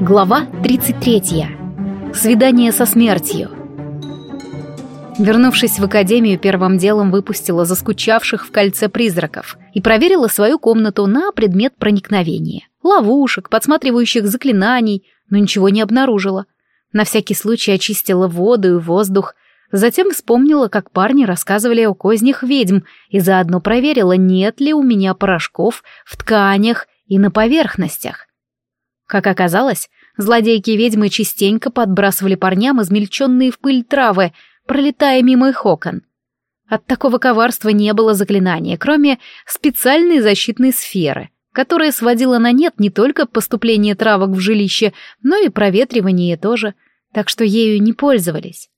Глава 33. Свидание со смертью. Вернувшись в академию, первым делом выпустила заскучавших в кольце призраков и проверила свою комнату на предмет проникновения. Ловушек, подсматривающих заклинаний, но ничего не обнаружила. На всякий случай очистила воду и воздух, затем вспомнила, как парни рассказывали о кознях ведьм и заодно проверила, нет ли у меня порошков в тканях и на поверхностях. Как оказалось, Злодейки ведьмы частенько подбрасывали парням измельченные в пыль травы, пролетая мимо их окон. От такого коварства не было заклинания, кроме специальной защитной сферы, которая сводила на нет не только поступление травок в жилище, но и проветривание тоже, так что ею не пользовались.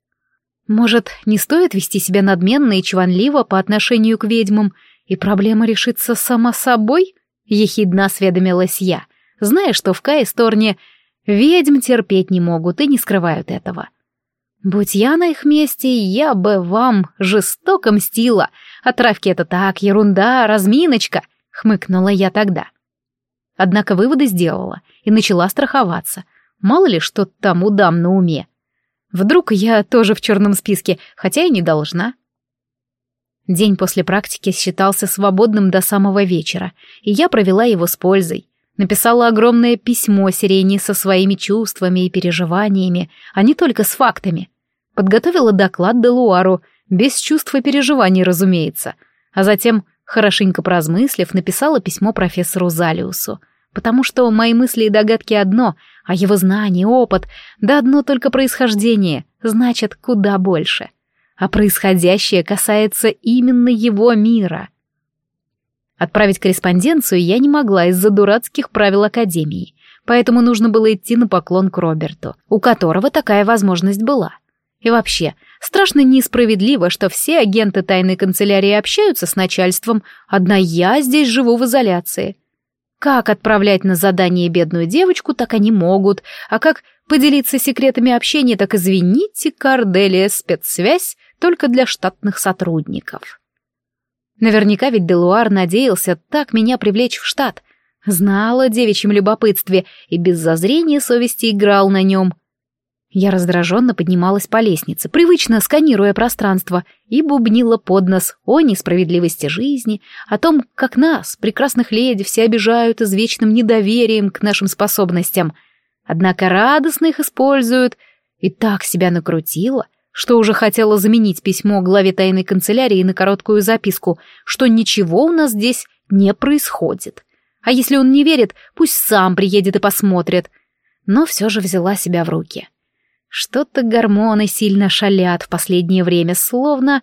Может, не стоит вести себя надменно и чванливо по отношению к ведьмам, и проблема решится сама собой? Ехидна осведомилась я, зная, что в Кайсторне Ведьм терпеть не могут и не скрывают этого. Будь я на их месте, я бы вам жестоко мстила. А травки это так, ерунда, разминочка, хмыкнула я тогда. Однако выводы сделала и начала страховаться. Мало ли, что там у дам на уме. Вдруг я тоже в черном списке, хотя и не должна. День после практики считался свободным до самого вечера, и я провела его с пользой написала огромное письмо Сирене со своими чувствами и переживаниями, а не только с фактами. Подготовила доклад Делуару, без чувства переживаний, разумеется, а затем, хорошенько прозмыслив, написала письмо профессору Залиусу, потому что мои мысли и догадки одно, а его знания, опыт, да одно только происхождение, значит, куда больше. А происходящее касается именно его мира, Отправить корреспонденцию я не могла из-за дурацких правил Академии, поэтому нужно было идти на поклон к Роберту, у которого такая возможность была. И вообще, страшно несправедливо, что все агенты тайной канцелярии общаются с начальством, одна я здесь живу в изоляции. Как отправлять на задание бедную девочку, так они могут, а как поделиться секретами общения, так извините, Корделия спецсвязь только для штатных сотрудников. Наверняка ведь Делуар надеялся так меня привлечь в штат. Знал о девичьем любопытстве и без зазрения совести играл на нем. Я раздраженно поднималась по лестнице, привычно сканируя пространство, и бубнила под нос о несправедливости жизни, о том, как нас, прекрасных леди, все обижают извечным недоверием к нашим способностям. Однако радостно их используют. И так себя накрутила, что уже хотела заменить письмо главе тайной канцелярии на короткую записку, что ничего у нас здесь не происходит. А если он не верит, пусть сам приедет и посмотрит. Но все же взяла себя в руки. Что-то гормоны сильно шалят в последнее время, словно...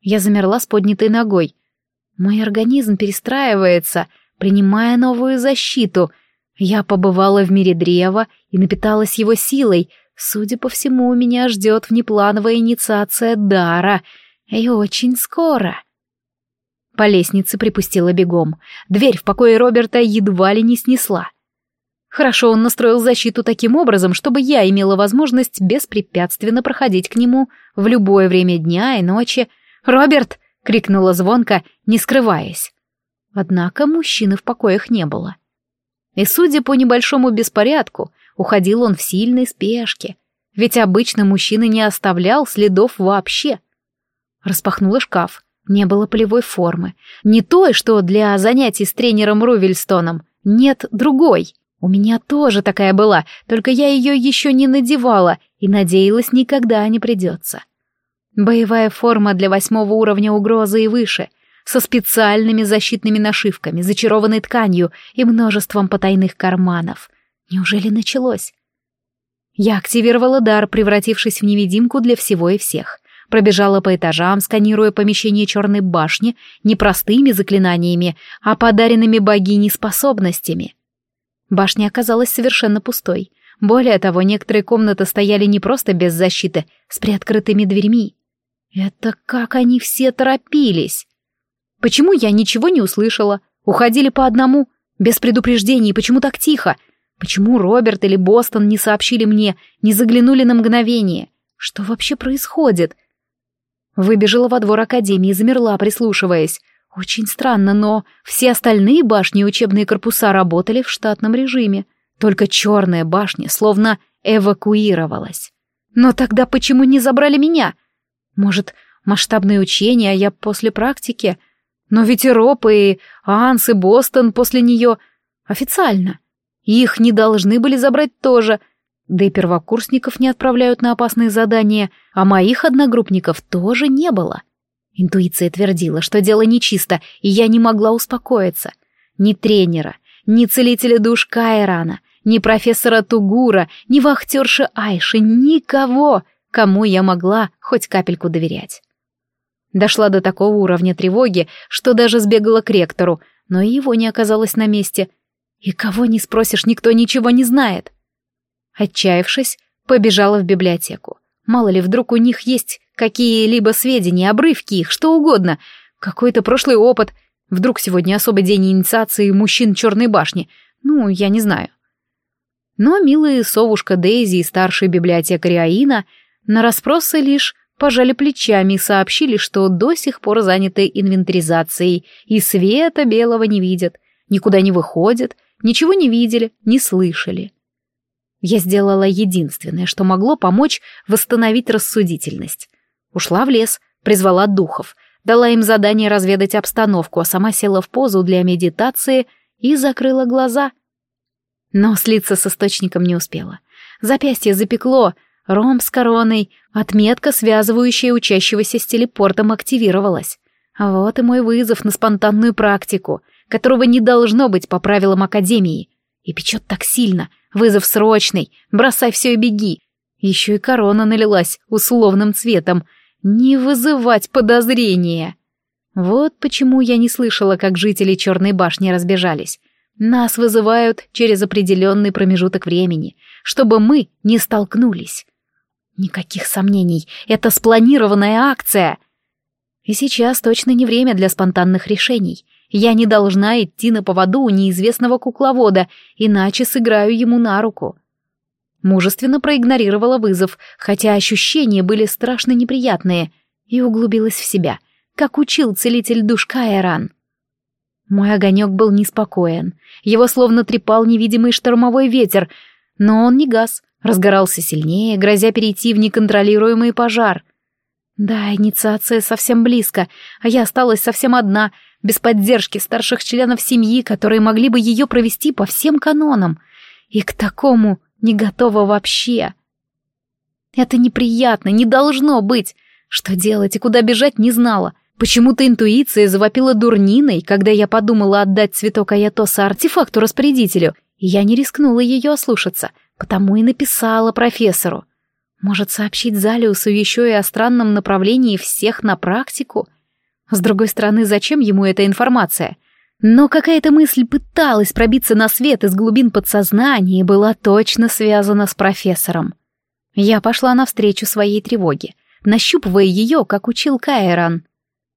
Я замерла с поднятой ногой. Мой организм перестраивается, принимая новую защиту. Я побывала в мире древа и напиталась его силой — Судя по всему, меня ждет внеплановая инициация дара. И очень скоро. По лестнице припустила бегом. Дверь в покое Роберта едва ли не снесла. Хорошо он настроил защиту таким образом, чтобы я имела возможность беспрепятственно проходить к нему в любое время дня и ночи. «Роберт!» — крикнула звонко, не скрываясь. Однако мужчины в покоях не было. И, судя по небольшому беспорядку, уходил он в сильной спешке, ведь обычно мужчина не оставлял следов вообще. Распахнула шкаф. Не было полевой формы. Не той, что для занятий с тренером Рувельстоном. Нет другой. У меня тоже такая была, только я ее еще не надевала и надеялась, никогда не придется. Боевая форма для восьмого уровня угрозы и выше, со специальными защитными нашивками, зачарованной тканью и множеством потайных карманов — Неужели началось? Я активировала дар, превратившись в невидимку для всего и всех. Пробежала по этажам, сканируя помещение черной башни не простыми заклинаниями, а подаренными богиней способностями. Башня оказалась совершенно пустой. Более того, некоторые комнаты стояли не просто без защиты, с приоткрытыми дверьми. Это как они все торопились! Почему я ничего не услышала? Уходили по одному, без предупреждений, почему так тихо? — Почему Роберт или Бостон не сообщили мне, не заглянули на мгновение? Что вообще происходит? Выбежала во двор Академии, замерла, прислушиваясь. Очень странно, но все остальные башни и учебные корпуса работали в штатном режиме. Только черная башня словно эвакуировалась. Но тогда почему не забрали меня? Может, масштабные учения, а я после практики? Но ведь и и Анс, и Бостон после нее официально. Их не должны были забрать тоже. Да и первокурсников не отправляют на опасные задания, а моих одногруппников тоже не было. Интуиция твердила, что дело нечисто, и я не могла успокоиться. Ни тренера, ни целителя душ Кайрана, ни профессора Тугура, ни вахтерши Айши, никого, кому я могла хоть капельку доверять. Дошла до такого уровня тревоги, что даже сбегала к ректору, но и его не оказалось на месте — и кого не спросишь, никто ничего не знает. Отчаявшись, побежала в библиотеку. Мало ли, вдруг у них есть какие-либо сведения, обрывки их, что угодно. Какой-то прошлый опыт. Вдруг сегодня особый день инициации мужчин Черной башни. Ну, я не знаю. Но милые совушка Дейзи и старший библиотекарь Аина на расспросы лишь пожали плечами и сообщили, что до сих пор заняты инвентаризацией и света белого не видят, никуда не выходят ничего не видели, не слышали. Я сделала единственное, что могло помочь восстановить рассудительность. Ушла в лес, призвала духов, дала им задание разведать обстановку, а сама села в позу для медитации и закрыла глаза. Но слиться с источником не успела. Запястье запекло, ром с короной, отметка, связывающая учащегося с телепортом, активировалась. Вот и мой вызов на спонтанную практику — которого не должно быть по правилам Академии. И печет так сильно. Вызов срочный. Бросай все и беги. Еще и корона налилась условным цветом. Не вызывать подозрения. Вот почему я не слышала, как жители Черной башни разбежались. Нас вызывают через определенный промежуток времени, чтобы мы не столкнулись. Никаких сомнений, это спланированная акция. И сейчас точно не время для спонтанных решений. Я не должна идти на поводу у неизвестного кукловода, иначе сыграю ему на руку. Мужественно проигнорировала вызов, хотя ощущения были страшно неприятные, и углубилась в себя, как учил целитель душ Кайран. Мой огонек был неспокоен, его словно трепал невидимый штормовой ветер, но он не гас, разгорался сильнее, грозя перейти в неконтролируемый пожар. Да, инициация совсем близко, а я осталась совсем одна — без поддержки старших членов семьи, которые могли бы ее провести по всем канонам. И к такому не готова вообще. Это неприятно, не должно быть. Что делать и куда бежать не знала. Почему-то интуиция завопила дурниной, когда я подумала отдать цветок Аятоса артефакту-распорядителю, и я не рискнула ее ослушаться, потому и написала профессору. Может, сообщить Залиусу еще и о странном направлении всех на практику — с другой стороны, зачем ему эта информация? Но какая-то мысль пыталась пробиться на свет из глубин подсознания и была точно связана с профессором. Я пошла навстречу своей тревоге, нащупывая ее, как учил Кайран.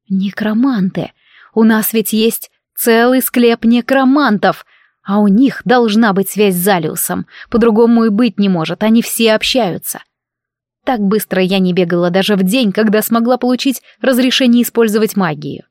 «Некроманты! У нас ведь есть целый склеп некромантов!» А у них должна быть связь с Залиусом. По-другому и быть не может, они все общаются. Так быстро я не бегала даже в день, когда смогла получить разрешение использовать магию.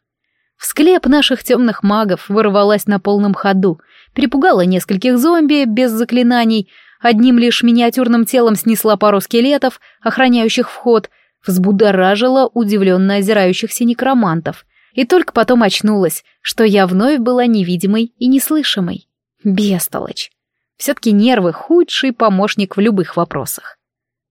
В склеп наших темных магов вырвалась на полном ходу, перепугала нескольких зомби без заклинаний, одним лишь миниатюрным телом снесла пару скелетов, охраняющих вход, взбудоражила удивленно озирающихся некромантов, и только потом очнулась, что я вновь была невидимой и неслышимой. Бестолочь. Все-таки нервы — худший помощник в любых вопросах.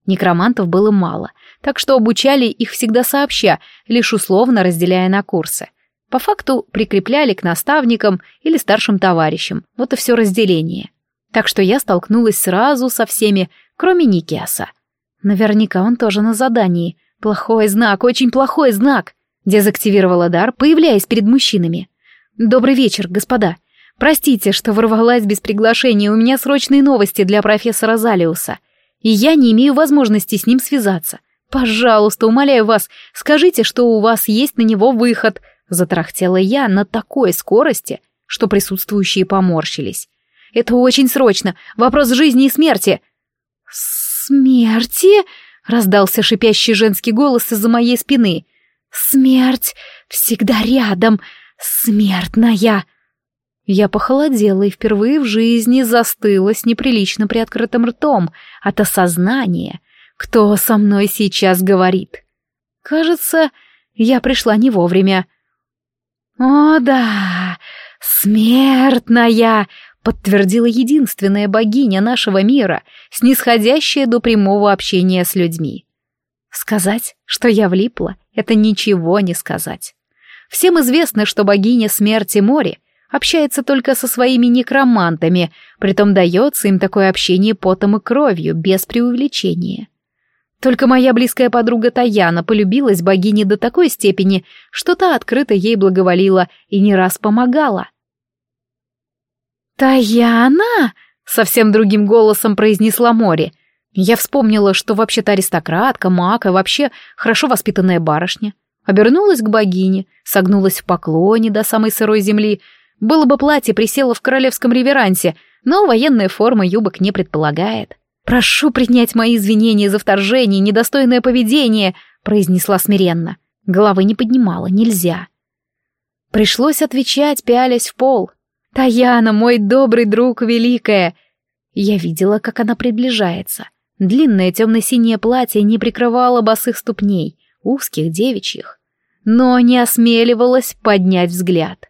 Некромантов было мало, так что обучали их всегда сообща, лишь условно разделяя на курсы. По факту прикрепляли к наставникам или старшим товарищам, вот и все разделение. Так что я столкнулась сразу со всеми, кроме Никиаса. Наверняка он тоже на задании. Плохой знак, очень плохой знак. Дезактивировала дар, появляясь перед мужчинами. Добрый вечер, господа. Простите, что ворвалась без приглашения, у меня срочные новости для профессора Залиуса. — и я не имею возможности с ним связаться. Пожалуйста, умоляю вас, скажите, что у вас есть на него выход», — затрахтела я на такой скорости, что присутствующие поморщились. «Это очень срочно, вопрос жизни и смерти». «Смерти?» — раздался шипящий женский голос из-за моей спины. «Смерть всегда рядом, смертная!» Я похолодела и впервые в жизни застыла с неприлично приоткрытым ртом от осознания, кто со мной сейчас говорит. Кажется, я пришла не вовремя. «О да, смертная!» — подтвердила единственная богиня нашего мира, снисходящая до прямого общения с людьми. Сказать, что я влипла, это ничего не сказать. Всем известно, что богиня смерти море общается только со своими некромантами, притом дается им такое общение потом и кровью, без преувеличения. Только моя близкая подруга Таяна полюбилась богине до такой степени, что та открыто ей благоволила и не раз помогала. «Таяна!» — совсем другим голосом произнесла Мори. Я вспомнила, что вообще-то аристократка, мака, вообще хорошо воспитанная барышня. Обернулась к богине, согнулась в поклоне до самой сырой земли было бы платье присело в королевском реверансе, но военная форма юбок не предполагает. «Прошу принять мои извинения за вторжение, и недостойное поведение», — произнесла смиренно. Головы не поднимала, нельзя. Пришлось отвечать, пялясь в пол. «Таяна, мой добрый друг, великая!» Я видела, как она приближается. Длинное темно-синее платье не прикрывало босых ступней, узких девичьих, но не осмеливалась поднять взгляд.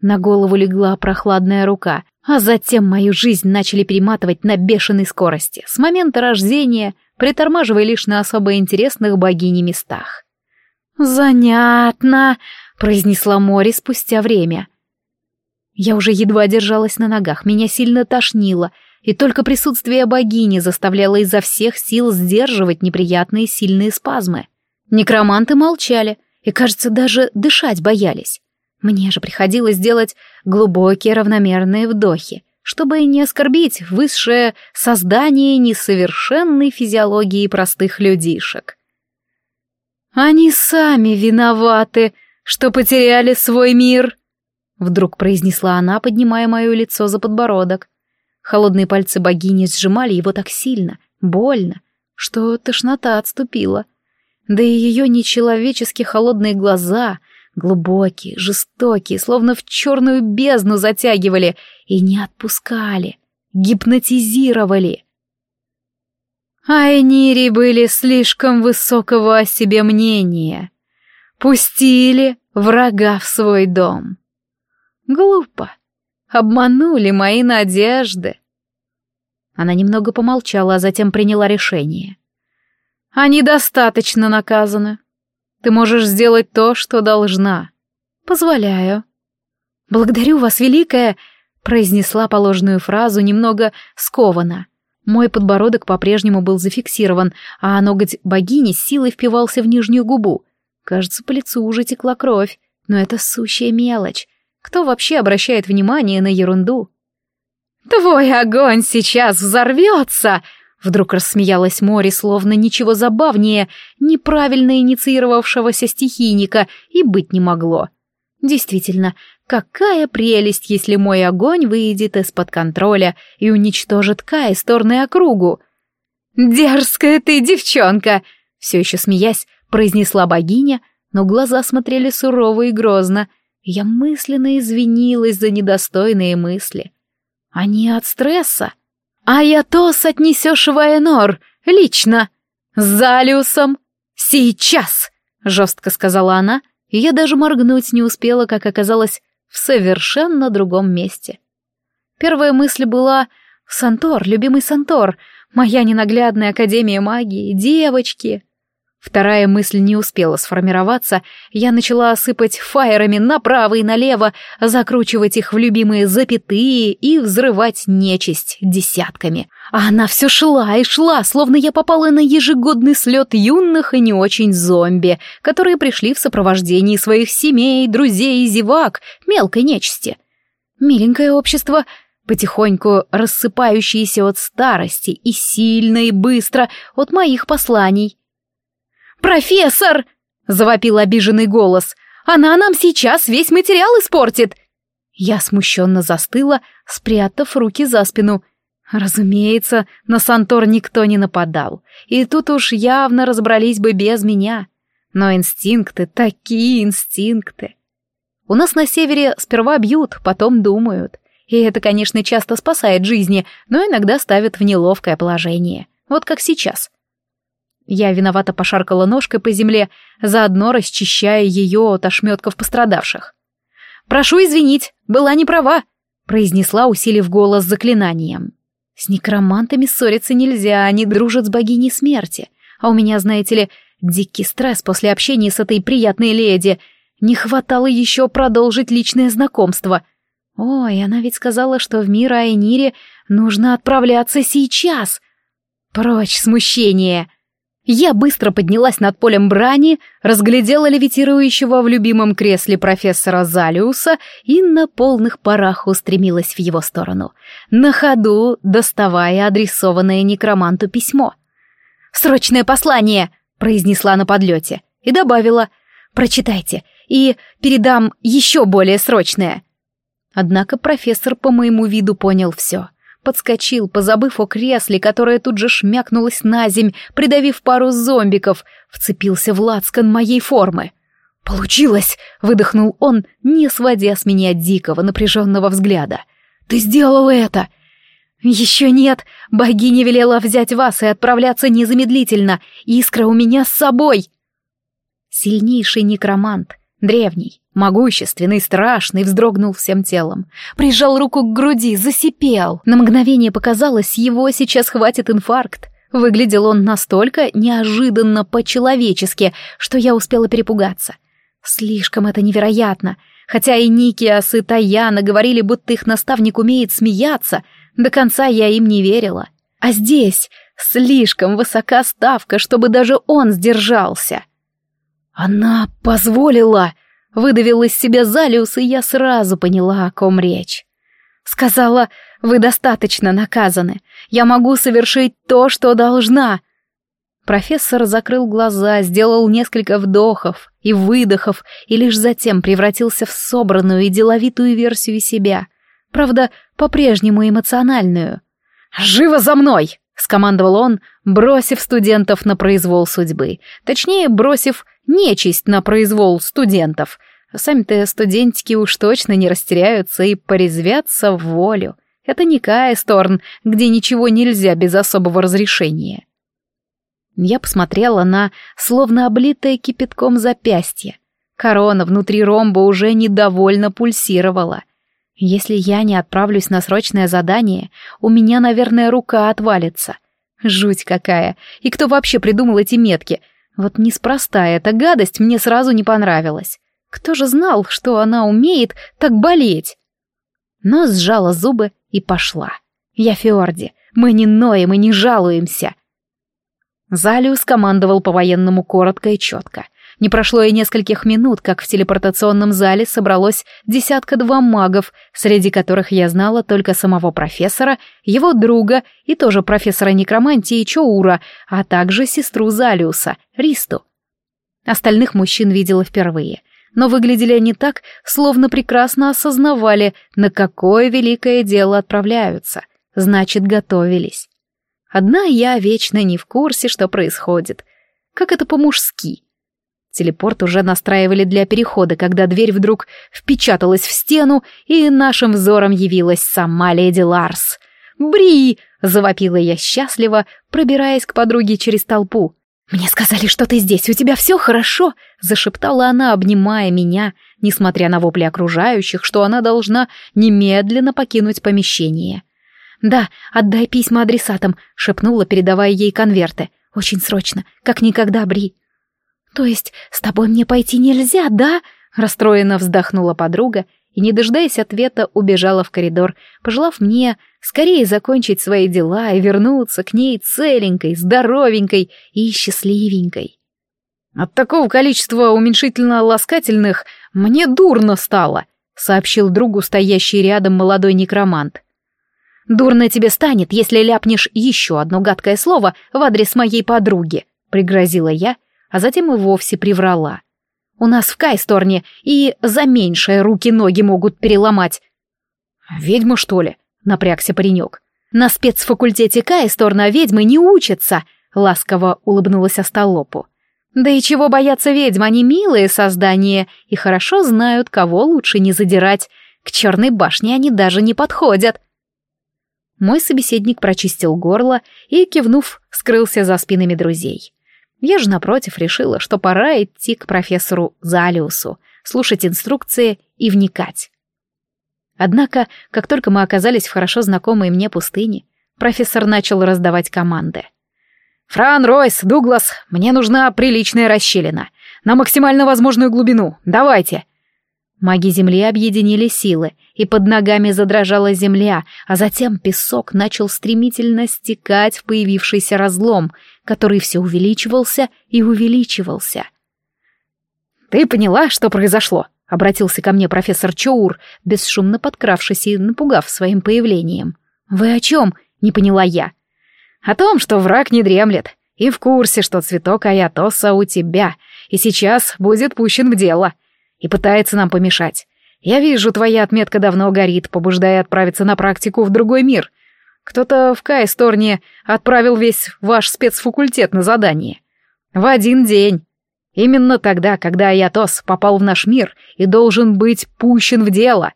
На голову легла прохладная рука, а затем мою жизнь начали перематывать на бешеной скорости, с момента рождения, притормаживая лишь на особо интересных богини местах. «Занятно», — произнесла Мори спустя время. Я уже едва держалась на ногах, меня сильно тошнило, и только присутствие богини заставляло изо всех сил сдерживать неприятные сильные спазмы. Некроманты молчали и, кажется, даже дышать боялись. Мне же приходилось делать глубокие равномерные вдохи, чтобы не оскорбить высшее создание несовершенной физиологии простых людишек. «Они сами виноваты, что потеряли свой мир!» Вдруг произнесла она, поднимая мое лицо за подбородок. Холодные пальцы богини сжимали его так сильно, больно, что тошнота отступила. Да и ее нечеловечески холодные глаза — Глубокие, жестокие, словно в черную бездну затягивали и не отпускали, гипнотизировали. Айнири были слишком высокого о себе мнения. Пустили врага в свой дом. Глупо. Обманули мои надежды. Она немного помолчала, а затем приняла решение. Они достаточно наказаны. Ты можешь сделать то, что должна». «Позволяю». «Благодарю вас, Великая!» — произнесла положенную фразу немного скованно. Мой подбородок по-прежнему был зафиксирован, а ноготь богини с силой впивался в нижнюю губу. Кажется, по лицу уже текла кровь, но это сущая мелочь. Кто вообще обращает внимание на ерунду? «Твой огонь сейчас взорвется!» Вдруг рассмеялась море, словно ничего забавнее неправильно инициировавшегося стихийника и быть не могло. Действительно, какая прелесть, если мой огонь выйдет из-под контроля и уничтожит Кай стороны округу. «Дерзкая ты девчонка!» — все еще смеясь, произнесла богиня, но глаза смотрели сурово и грозно. Я мысленно извинилась за недостойные мысли. Они от стресса, а Аятос отнесешь в Аэнор, лично, с Залиусом, сейчас!» — жестко сказала она, и я даже моргнуть не успела, как оказалось, в совершенно другом месте. Первая мысль была «Сантор, любимый Сантор, моя ненаглядная Академия магии, девочки!» Вторая мысль не успела сформироваться, я начала осыпать фаерами направо и налево, закручивать их в любимые запятые и взрывать нечисть десятками. А она все шла и шла, словно я попала на ежегодный слет юных и не очень зомби, которые пришли в сопровождении своих семей, друзей и зевак, мелкой нечисти. Миленькое общество, потихоньку рассыпающееся от старости и сильно и быстро от моих посланий. «Профессор!» — завопил обиженный голос. «Она нам сейчас весь материал испортит!» Я смущенно застыла, спрятав руки за спину. Разумеется, на Сантор никто не нападал, и тут уж явно разобрались бы без меня. Но инстинкты, такие инстинкты. У нас на севере сперва бьют, потом думают. И это, конечно, часто спасает жизни, но иногда ставит в неловкое положение. Вот как сейчас. Я виновато пошаркала ножкой по земле, заодно расчищая ее от ошметков пострадавших. «Прошу извинить, была не права», — произнесла, усилив голос заклинанием. «С некромантами ссориться нельзя, они дружат с богиней смерти. А у меня, знаете ли, дикий стресс после общения с этой приятной леди. Не хватало еще продолжить личное знакомство. Ой, она ведь сказала, что в мир Айнире нужно отправляться сейчас. Прочь смущение!» Я быстро поднялась над полем брани, разглядела левитирующего в любимом кресле профессора Залиуса и на полных парах устремилась в его сторону, на ходу доставая адресованное некроманту письмо. «Срочное послание!» — произнесла на подлете и добавила «Прочитайте, и передам еще более срочное». Однако профессор по моему виду понял все — подскочил, позабыв о кресле, которое тут же шмякнулось на земь, придавив пару зомбиков, вцепился в лацкан моей формы. «Получилось!» — выдохнул он, не сводя с меня дикого, напряженного взгляда. «Ты сделала это!» «Еще нет! Богиня велела взять вас и отправляться незамедлительно! Искра у меня с собой!» Сильнейший некромант — Древний, могущественный, страшный, вздрогнул всем телом. Прижал руку к груди, засипел. На мгновение показалось, его сейчас хватит инфаркт. Выглядел он настолько неожиданно по-человечески, что я успела перепугаться. Слишком это невероятно. Хотя и Никиас, и Таяна говорили, будто их наставник умеет смеяться, до конца я им не верила. А здесь слишком высока ставка, чтобы даже он сдержался. Она позволила! Выдавил из себя Залиус, и я сразу поняла, о ком речь. Сказала, вы достаточно наказаны. Я могу совершить то, что должна. Профессор закрыл глаза, сделал несколько вдохов и выдохов, и лишь затем превратился в собранную и деловитую версию себя. Правда, по-прежнему эмоциональную. «Живо за мной!» — скомандовал он, бросив студентов на произвол судьбы. Точнее, бросив Нечисть на произвол студентов. Сами-то студентики уж точно не растеряются и порезвятся в волю. Это не Кайсторн, где ничего нельзя без особого разрешения. Я посмотрела на словно облитое кипятком запястье. Корона внутри ромба уже недовольно пульсировала. Если я не отправлюсь на срочное задание, у меня, наверное, рука отвалится. Жуть какая! И кто вообще придумал эти метки — вот неспроста эта гадость мне сразу не понравилась. Кто же знал, что она умеет так болеть? Но сжала зубы и пошла. Я Фиорди, мы не ноем и не жалуемся. Залиус командовал по-военному коротко и четко. Не прошло и нескольких минут, как в телепортационном зале собралось десятка-два магов, среди которых я знала только самого профессора, его друга и тоже профессора некромантии Чоура, а также сестру Залиуса, Ристу. Остальных мужчин видела впервые, но выглядели они так, словно прекрасно осознавали, на какое великое дело отправляются, значит, готовились. Одна я вечно не в курсе, что происходит. Как это по-мужски? Телепорт уже настраивали для перехода, когда дверь вдруг впечаталась в стену, и нашим взором явилась сама леди Ларс. «Бри!» — завопила я счастливо, пробираясь к подруге через толпу. «Мне сказали, что ты здесь, у тебя все хорошо!» — зашептала она, обнимая меня, несмотря на вопли окружающих, что она должна немедленно покинуть помещение. «Да, отдай письма адресатам», — шепнула, передавая ей конверты. «Очень срочно, как никогда, Бри». «То есть с тобой мне пойти нельзя, да?» — расстроенно вздохнула подруга и, не дожидаясь ответа, убежала в коридор, пожелав мне скорее закончить свои дела и вернуться к ней целенькой, здоровенькой и счастливенькой. «От такого количества уменьшительно-ласкательных мне дурно стало», — сообщил другу стоящий рядом молодой некромант. Дурно тебе станет, если ляпнешь еще одно гадкое слово в адрес моей подруги», — пригрозила я, а затем и вовсе приврала. «У нас в Кайсторне и за меньшее руки-ноги могут переломать». «Ведьма, что ли?» — напрягся паренек. «На спецфакультете Кайсторна ведьмы не учатся», — ласково улыбнулась Остолопу. «Да и чего боятся ведьм, они милые создания и хорошо знают, кого лучше не задирать. К черной башне они даже не подходят». Мой собеседник прочистил горло и, кивнув, скрылся за спинами друзей. Я же, напротив, решила, что пора идти к профессору Залиусу, слушать инструкции и вникать. Однако, как только мы оказались в хорошо знакомой мне пустыне, профессор начал раздавать команды. «Фран, Ройс, Дуглас, мне нужна приличная расщелина. На максимально возможную глубину. Давайте. Маги земли объединили силы, и под ногами задрожала земля, а затем песок начал стремительно стекать в появившийся разлом, который все увеличивался и увеличивался. «Ты поняла, что произошло?» — обратился ко мне профессор Чоур, бесшумно подкравшись и напугав своим появлением. «Вы о чем?» — не поняла я. «О том, что враг не дремлет, и в курсе, что цветок Аятоса у тебя, и сейчас будет пущен в дело», и пытается нам помешать. Я вижу, твоя отметка давно горит, побуждая отправиться на практику в другой мир. Кто-то в Кайсторне отправил весь ваш спецфакультет на задание. В один день. Именно тогда, когда Аятос попал в наш мир и должен быть пущен в дело.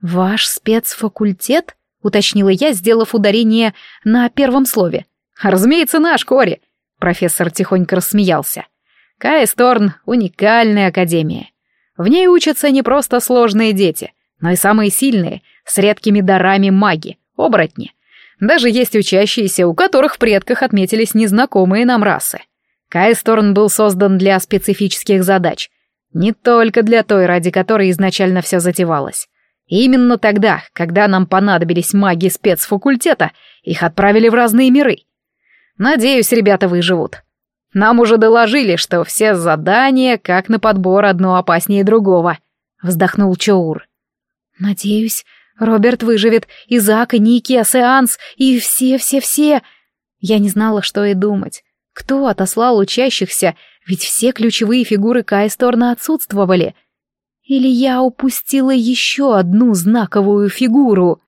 «Ваш спецфакультет?» — уточнила я, сделав ударение на первом слове. «Разумеется, наш, Кори!» — профессор тихонько рассмеялся. «Кайсторн — уникальная академия. В ней учатся не просто сложные дети, но и самые сильные, с редкими дарами маги, оборотни. Даже есть учащиеся, у которых в предках отметились незнакомые нам расы. Кайсторн был создан для специфических задач, не только для той, ради которой изначально все затевалось. И именно тогда, когда нам понадобились маги спецфакультета, их отправили в разные миры. Надеюсь, ребята выживут. Нам уже доложили, что все задания, как на подбор, одно опаснее другого», — вздохнул Чоур. «Надеюсь, Роберт выживет, и Зак, и Ники, Асеанс, и все-все-все...» Я не знала, что и думать. Кто отослал учащихся, ведь все ключевые фигуры Кайсторна отсутствовали. Или я упустила еще одну знаковую фигуру?»